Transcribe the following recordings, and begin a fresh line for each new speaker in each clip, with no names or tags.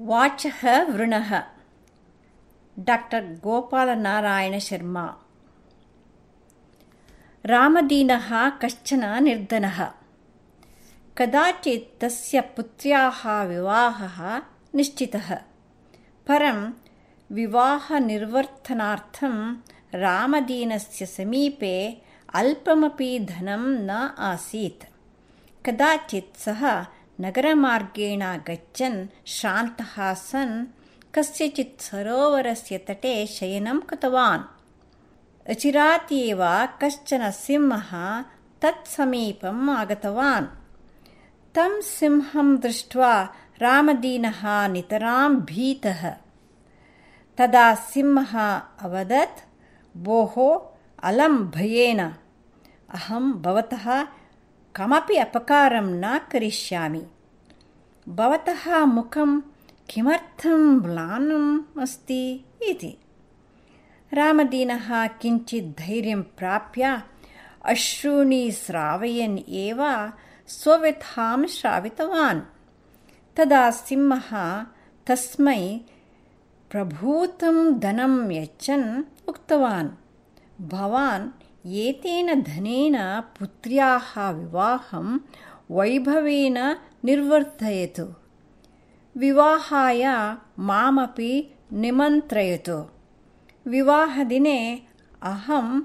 वाचः वृणः। Doctor गोपालनारायणशर्मा रामदीनः कश्चन निर्धनः। कदाचित् तस्य पुत्र्याः विवाहः निश्चितः। परं विवाहनिर्वर्तनार्थं रामदीनस्य समीपे अल्पमपि धनं न आसीत्। कदाचित् सः नगरमार्गेण गच्छन् श्रान्तः सन् कस्यचित् सरोवरस्य तटे शयनं कृतवान्। अचिरात् एव कश्चन सिंहः तत्समीपम् आगतवान्। तं सिंहं दृष्ट्वा रामदीनः नितरां भीतः। तदा सिंहः अवदत् भोः अलं भयेन। अहं भवतः कमपि अपकारं न करिष्यामि भवतः मुखं किमर्थं म्लानम् अस्ति इति। रामदीनः किञ्चित् धैर्यं प्राप्य अश्रूणि श्रावयन् एव स्वव्यथां श्रावितवान्। तदा सिंहः तस्मै प्रभूतं धनं यच्छन् उक्तवान्। भवान् एतेन धनेन पुत्र्याः विवाहं वैभवेन निर्वर्तयतु विवाहाय मामपि निमन्त्रयतु विवाहदिने अहम्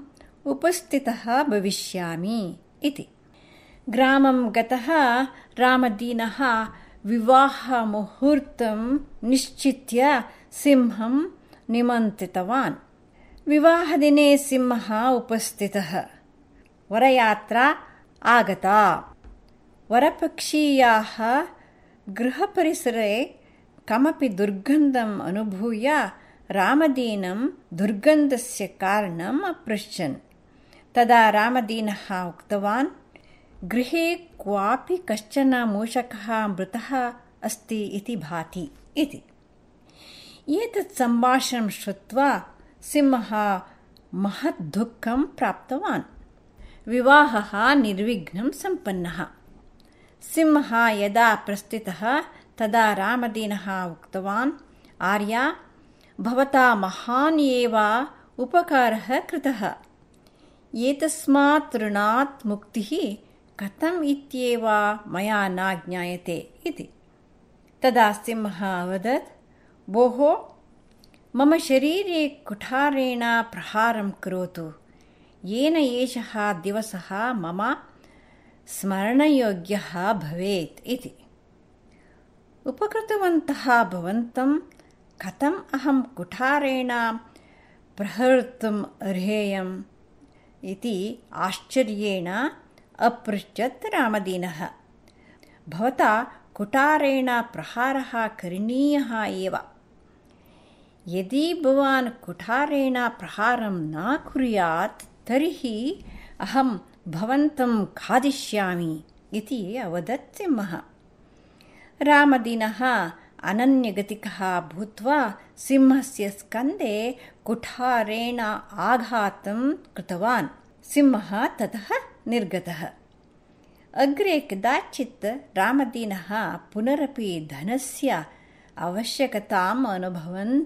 उपस्थितः भविष्यामि इति ग्रामं गतः रामदीनः विवाहमुहूर्तं निश्चित्य सिंहं निमन्त्रितवान् विवाहदिने सिंहः उपस्थितः वरयात्रा आगता वरपक्षीयाः गृहपरिसरे कमपि दुर्गन्धम् अनुभूय रामदीनं दुर्गन्धस्य कारणम् अपृच्छन् तदा रामदीनः उक्तवान्, गृहे क्वापि कश्चन मूषकः मृतः अस्ति इति भाति। इति। एतत् सम्भाषणं श्रुत्वा सिंहः महद्दुःखं प्राप्तवान्। विवाहः निर्विघ्नं सम्पन्नः। सिंहः यदा प्रस्थितः तदा रामदीनः उक्तवान् आर्या भवता महान् एव उपकारः कृतः। एतस्मात् ऋणात् मुक्तिः कथम् इत्येव मया न ज्ञायते इति। तदा सिंहः अवदत् भोः मम शरीरे कुठारेण प्रहारं करोतु। येन एषः दिवसः मम स्मरणयोग्यः भवेत् इति। उपकृतवन्तः भवन्तं कथम् अहं कुठारेण प्रहर्तुम् अर्हेयम् इति आश्चर्येण अपृच्छत् रामदीनः। भवता कुठारेण प्रहारः करणीयः एव। यदि भवान् कुठारेण प्रहारं न कुर्यात् तर्हि अहं भवन्तं खादिष्यामि इति अवदत् सिंहः रामदीनः अनन्यगतिकः भूत्वा सिंहस्य स्कन्दे कुठारेण आघातं कृतवान्। सिंहः ततः निर्गतः। अग्रे कदाचित् रामदीनः पुनरपि धनस्य आवश्यकताम् अनुभवन्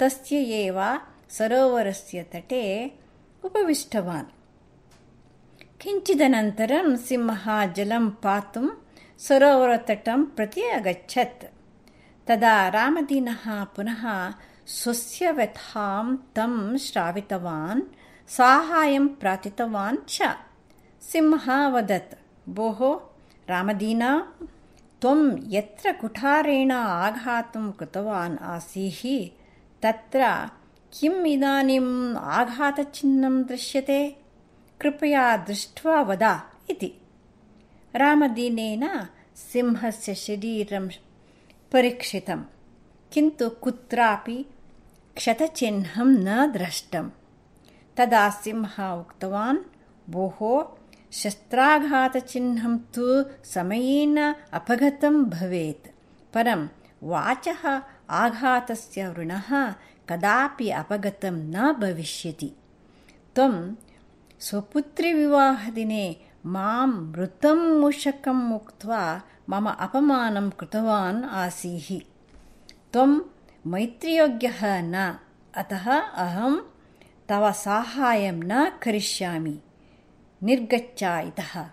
तस्य एव सरोवरस्य तटे उपविष्टवान् किञ्चिदनन्तरं सिंहः जलं पातुं सरोवरतटं प्रति अगच्छत् तदा रामदीनः पुनः स्वस्य व्यथां तं श्रावितवान् साहाय्यं प्रार्थितवान् च सिंहः अवदत् भोः रामदीना त्वं यत्र कुठारेण आघातं कृतवान् आसीः तत्र किम् इदानीम् आघातचिह्नं दृश्यते कृपया दृष्ट्वा वद इति। रामदीनेन सिंहस्य शरीरं परीक्षितं किन्तु कुत्रापि क्षतचिह्नं न द्रष्टम्। तदा सिंहः उक्तवान् भोः शस्त्राघातचिह्नं तु समयेन अपगतं भवेत्। परं वाचः आघातस्य वृणः कदापि अपगतं न भविष्यति। त्वं स्वपुत्रीविवाहदिने मां मृतं मूषकम् उक्त्वा मम अपमानं कृतवान् आसीः। त्वं मैत्रियोग्यः न अतः अहं तव साहाय्यं न करिष्यामि। निर्गच्छ इतः